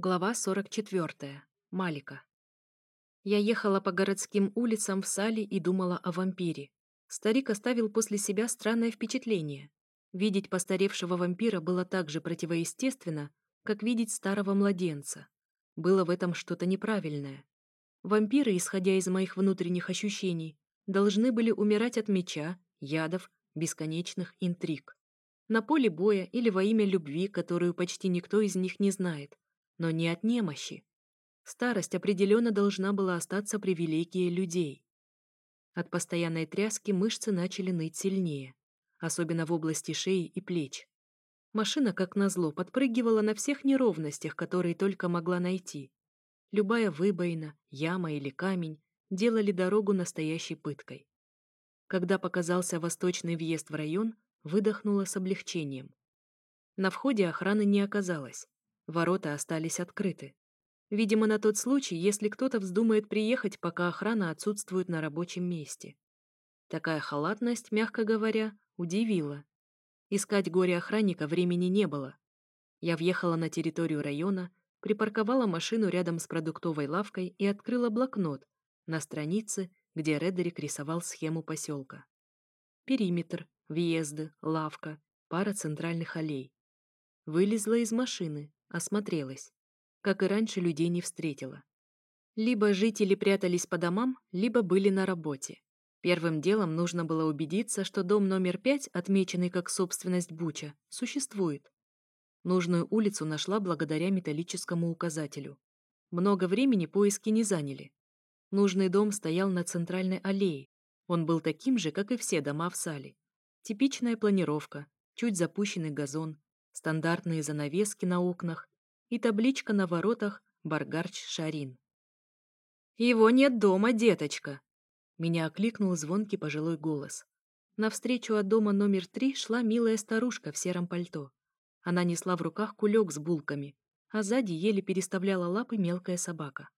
Глава 44. Малика. Я ехала по городским улицам в Сале и думала о вампире. Старик оставил после себя странное впечатление. Видеть постаревшего вампира было так же противоестественно, как видеть старого младенца. Было в этом что-то неправильное. Вампиры, исходя из моих внутренних ощущений, должны были умирать от меча, ядов, бесконечных интриг. На поле боя или во имя любви, которую почти никто из них не знает – но не от немощи. Старость определенно должна была остаться привилегией людей. От постоянной тряски мышцы начали ныть сильнее, особенно в области шеи и плеч. Машина, как назло, подпрыгивала на всех неровностях, которые только могла найти. Любая выбоина, яма или камень делали дорогу настоящей пыткой. Когда показался восточный въезд в район, выдохнула с облегчением. На входе охраны не оказалось. Ворота остались открыты. Видимо, на тот случай, если кто-то вздумает приехать, пока охрана отсутствует на рабочем месте. Такая халатность, мягко говоря, удивила. Искать горе-охранника времени не было. Я въехала на территорию района, припарковала машину рядом с продуктовой лавкой и открыла блокнот на странице, где Редерик рисовал схему поселка. Периметр, въезды, лавка, пара центральных аллей. Вылезла из машины, Осмотрелась. Как и раньше, людей не встретила. Либо жители прятались по домам, либо были на работе. Первым делом нужно было убедиться, что дом номер пять, отмеченный как собственность Буча, существует. Нужную улицу нашла благодаря металлическому указателю. Много времени поиски не заняли. Нужный дом стоял на центральной аллее. Он был таким же, как и все дома в Сале. Типичная планировка, чуть запущенный газон, стандартные занавески на окнах и табличка на воротах «Баргарч Шарин». «Его нет дома, деточка!» Меня окликнул звонкий пожилой голос. Навстречу от дома номер три шла милая старушка в сером пальто. Она несла в руках кулек с булками, а сзади еле переставляла лапы мелкая собака.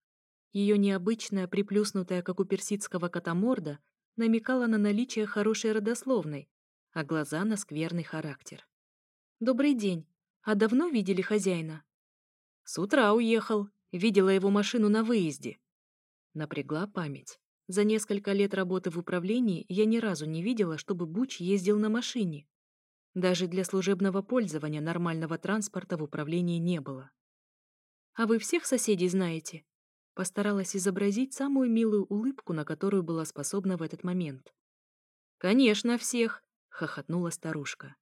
Ее необычная, приплюснутая, как у персидского кота морда, намекала на наличие хорошей родословной, а глаза на скверный характер. «Добрый день. А давно видели хозяина?» «С утра уехал. Видела его машину на выезде». Напрягла память. За несколько лет работы в управлении я ни разу не видела, чтобы Буч ездил на машине. Даже для служебного пользования нормального транспорта в управлении не было. «А вы всех соседей знаете?» Постаралась изобразить самую милую улыбку, на которую была способна в этот момент. «Конечно, всех!» — хохотнула старушка.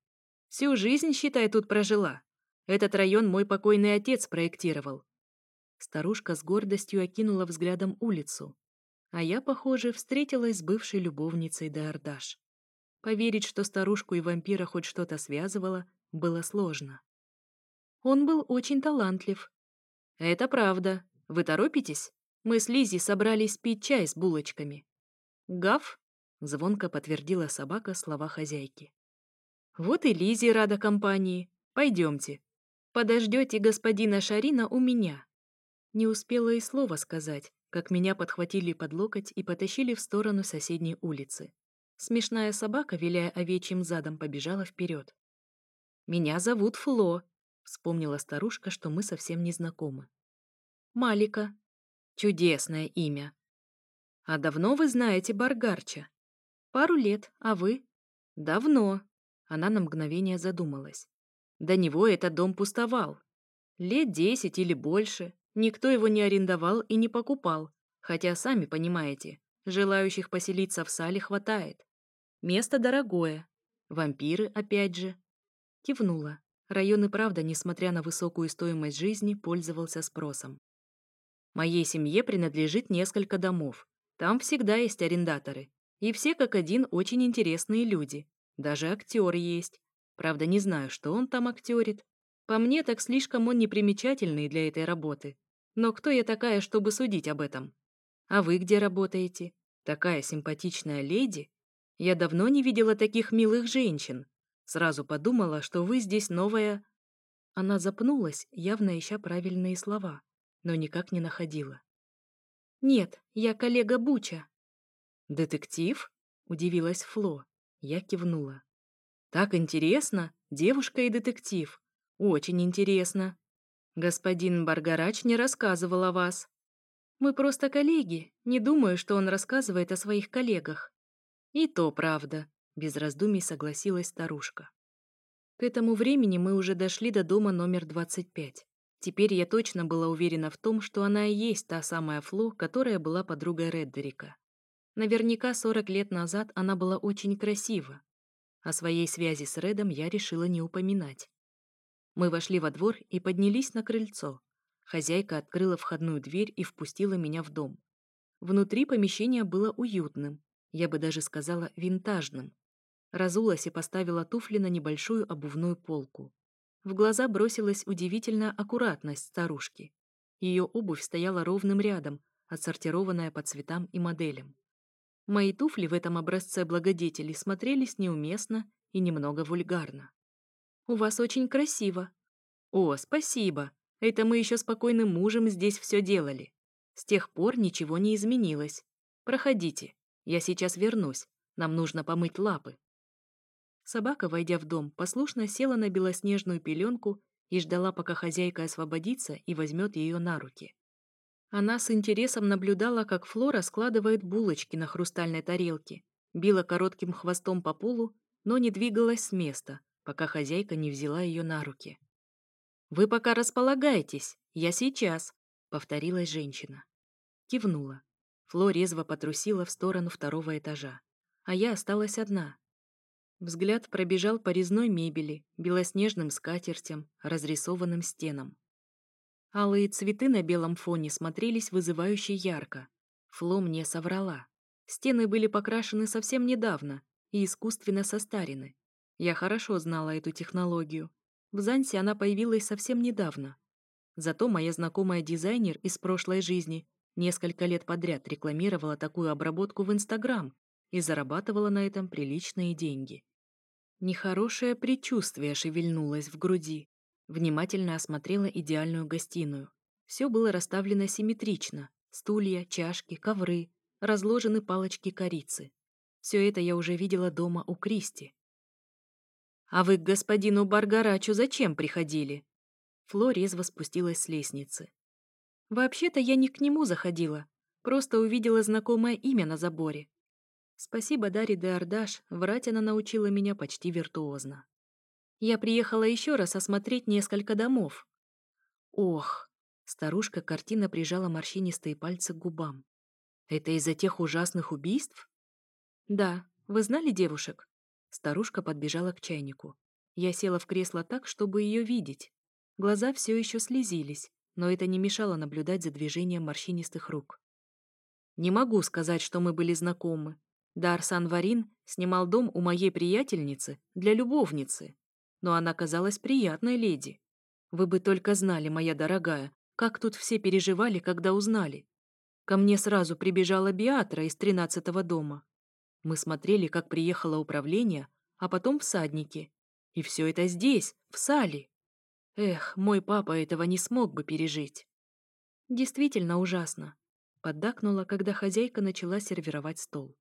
Всю жизнь, считай, тут прожила. Этот район мой покойный отец проектировал. Старушка с гордостью окинула взглядом улицу. А я, похоже, встретилась с бывшей любовницей Деордаш. Поверить, что старушку и вампира хоть что-то связывало, было сложно. Он был очень талантлив. Это правда. Вы торопитесь? Мы с Лизи собрались пить чай с булочками. Гав? Звонко подтвердила собака слова хозяйки. Вот и Лизе рада компании. Пойдемте. Подождете господина Шарина у меня. Не успела и слова сказать, как меня подхватили под локоть и потащили в сторону соседней улицы. Смешная собака, виляя овечьим задом, побежала вперед. «Меня зовут Фло», — вспомнила старушка, что мы совсем не знакомы. «Малика». «Чудесное имя». «А давно вы знаете Баргарча?» «Пару лет, а вы?» «Давно», она на мгновение задумалась. До него этот дом пустовал. Лет десять или больше. Никто его не арендовал и не покупал. Хотя, сами понимаете, желающих поселиться в сале хватает. Место дорогое. Вампиры, опять же. Кивнула. Район и правда, несмотря на высокую стоимость жизни, пользовался спросом. Моей семье принадлежит несколько домов. Там всегда есть арендаторы. И все как один очень интересные люди. Даже актер есть. Правда, не знаю, что он там актерит. По мне, так слишком он непримечательный для этой работы. Но кто я такая, чтобы судить об этом? А вы где работаете? Такая симпатичная леди? Я давно не видела таких милых женщин. Сразу подумала, что вы здесь новая... Она запнулась, явно ища правильные слова, но никак не находила. «Нет, я коллега Буча». «Детектив?» — удивилась Фло. Я кивнула. «Так интересно! Девушка и детектив. Очень интересно. Господин Баргарач не рассказывал о вас. Мы просто коллеги, не думаю, что он рассказывает о своих коллегах. И то правда, без раздумий согласилась старушка. К этому времени мы уже дошли до дома номер 25. Теперь я точно была уверена в том, что она и есть та самая Фло, которая была подругой Реддерика. Наверняка 40 лет назад она была очень красива. О своей связи с Редом я решила не упоминать. Мы вошли во двор и поднялись на крыльцо. Хозяйка открыла входную дверь и впустила меня в дом. Внутри помещение было уютным, я бы даже сказала винтажным. Разулась и поставила туфли на небольшую обувную полку. В глаза бросилась удивительная аккуратность старушки. Ее обувь стояла ровным рядом, отсортированная по цветам и моделям. Мои туфли в этом образце благодетелей смотрелись неуместно и немного вульгарно. «У вас очень красиво». «О, спасибо. Это мы еще спокойным мужем здесь все делали. С тех пор ничего не изменилось. Проходите. Я сейчас вернусь. Нам нужно помыть лапы». Собака, войдя в дом, послушно села на белоснежную пеленку и ждала, пока хозяйка освободится и возьмет ее на руки. Она с интересом наблюдала, как Флора складывает булочки на хрустальной тарелке, била коротким хвостом по полу, но не двигалась с места, пока хозяйка не взяла ее на руки. «Вы пока располагайтесь, я сейчас», — повторилась женщина. Кивнула. Фло резво потрусила в сторону второго этажа, а я осталась одна. Взгляд пробежал по резной мебели, белоснежным скатертям, разрисованным стенам. Алые цветы на белом фоне смотрелись вызывающе ярко. Фло мне соврала. Стены были покрашены совсем недавно и искусственно состарены. Я хорошо знала эту технологию. В Зансе она появилась совсем недавно. Зато моя знакомая дизайнер из прошлой жизни несколько лет подряд рекламировала такую обработку в Инстаграм и зарабатывала на этом приличные деньги. Нехорошее предчувствие шевельнулось в груди. Внимательно осмотрела идеальную гостиную. Все было расставлено симметрично. Стулья, чашки, ковры, разложены палочки корицы. Все это я уже видела дома у Кристи. «А вы к господину Баргарачу зачем приходили?» Фло резво спустилась с лестницы. «Вообще-то я не к нему заходила, просто увидела знакомое имя на заборе. Спасибо Дарье де Ардаш, врать она научила меня почти виртуозно. Я приехала еще раз осмотреть несколько домов. Ох, старушка картина прижала морщинистые пальцы к губам. Это из-за тех ужасных убийств? Да, вы знали девушек? Старушка подбежала к чайнику. Я села в кресло так, чтобы ее видеть. Глаза все еще слезились, но это не мешало наблюдать за движением морщинистых рук. Не могу сказать, что мы были знакомы. Дарсан Варин снимал дом у моей приятельницы для любовницы, но она казалась приятной леди. Вы бы только знали, моя дорогая, как тут все переживали, когда узнали. Ко мне сразу прибежала Биатра из тринадцатого дома. Мы смотрели, как приехало управление, а потом всадники. И все это здесь, в сале. Эх, мой папа этого не смог бы пережить. Действительно ужасно. Поддакнула, когда хозяйка начала сервировать стол.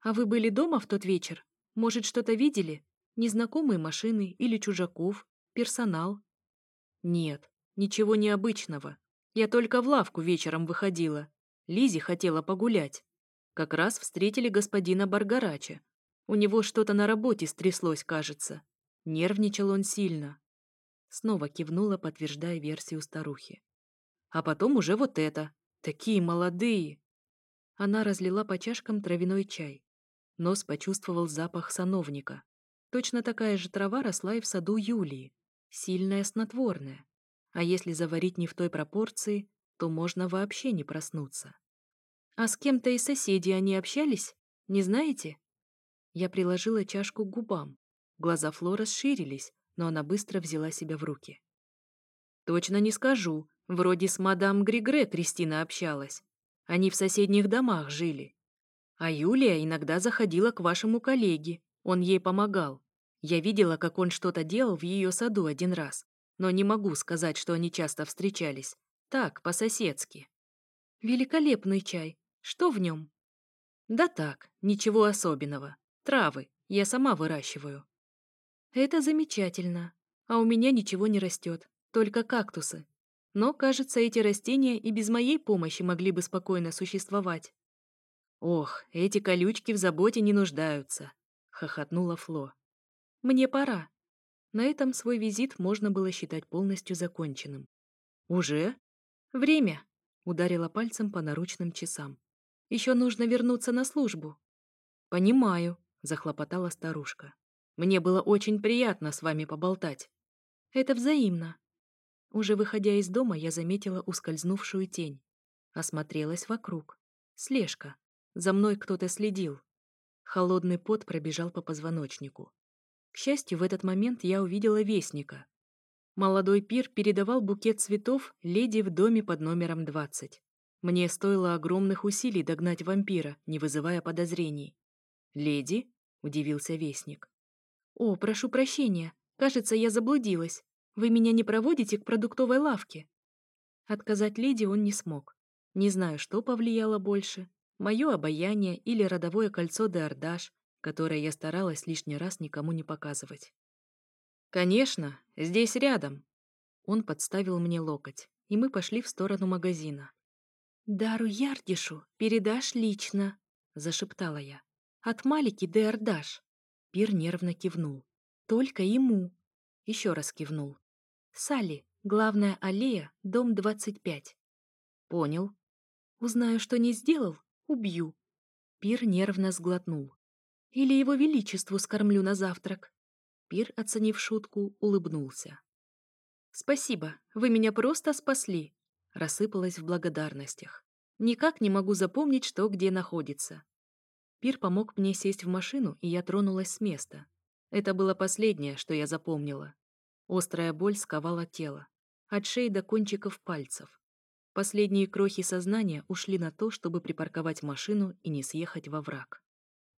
А вы были дома в тот вечер? Может, что-то видели? Незнакомые машины или чужаков? Персонал? Нет, ничего необычного. Я только в лавку вечером выходила. Лизи хотела погулять. Как раз встретили господина Баргарача. У него что-то на работе стряслось, кажется. Нервничал он сильно. Снова кивнула, подтверждая версию старухи. А потом уже вот это. Такие молодые. Она разлила по чашкам травяной чай. Нос почувствовал запах сановника. Точно такая же трава росла и в саду Юлии. Сильная снотворная. А если заварить не в той пропорции, то можно вообще не проснуться. А с кем-то из соседей они общались? Не знаете? Я приложила чашку к губам. Глаза Фло расширились, но она быстро взяла себя в руки. Точно не скажу. Вроде с мадам Григре Кристина общалась. Они в соседних домах жили. А Юлия иногда заходила к вашему коллеге. Он ей помогал. Я видела, как он что-то делал в ее саду один раз. Но не могу сказать, что они часто встречались. Так, по-соседски. Великолепный чай. Что в нем? Да так, ничего особенного. Травы. Я сама выращиваю. Это замечательно. А у меня ничего не растет. Только кактусы. Но, кажется, эти растения и без моей помощи могли бы спокойно существовать. «Ох, эти колючки в заботе не нуждаются», — хохотнула Фло. «Мне пора». На этом свой визит можно было считать полностью законченным. «Уже?» «Время», — ударила пальцем по наручным часам. «Еще нужно вернуться на службу». «Понимаю», — захлопотала старушка. «Мне было очень приятно с вами поболтать». «Это взаимно». Уже выходя из дома, я заметила ускользнувшую тень. Осмотрелась вокруг. Слежка. За мной кто-то следил. Холодный пот пробежал по позвоночнику. К счастью, в этот момент я увидела вестника. Молодой пир передавал букет цветов леди в доме под номером 20. Мне стоило огромных усилий догнать вампира, не вызывая подозрений. «Леди?» — удивился вестник. «О, прошу прощения. Кажется, я заблудилась. Вы меня не проводите к продуктовой лавке?» Отказать леди он не смог. Не знаю, что повлияло больше. Мое обаяние или родовое кольцо де Ардаш, которое я старалась лишний раз никому не показывать. «Конечно, здесь рядом». Он подставил мне локоть, и мы пошли в сторону магазина. «Дару Ярдишу передашь лично», — зашептала я. «От Малики де Ардаш». Пир нервно кивнул. «Только ему». Еще раз кивнул. «Салли, главная аллея, дом 25». «Понял». «Узнаю, что не сделал, убью». Пир нервно сглотнул. «Или его величеству скормлю на завтрак». Пир, оценив шутку, улыбнулся. «Спасибо, вы меня просто спасли», — рассыпалась в благодарностях. «Никак не могу запомнить, что где находится». Пир помог мне сесть в машину, и я тронулась с места. Это было последнее, что я запомнила. Острая боль сковала тело. От шеи до кончиков пальцев. Последние крохи сознания ушли на то, чтобы припарковать машину и не съехать во враг.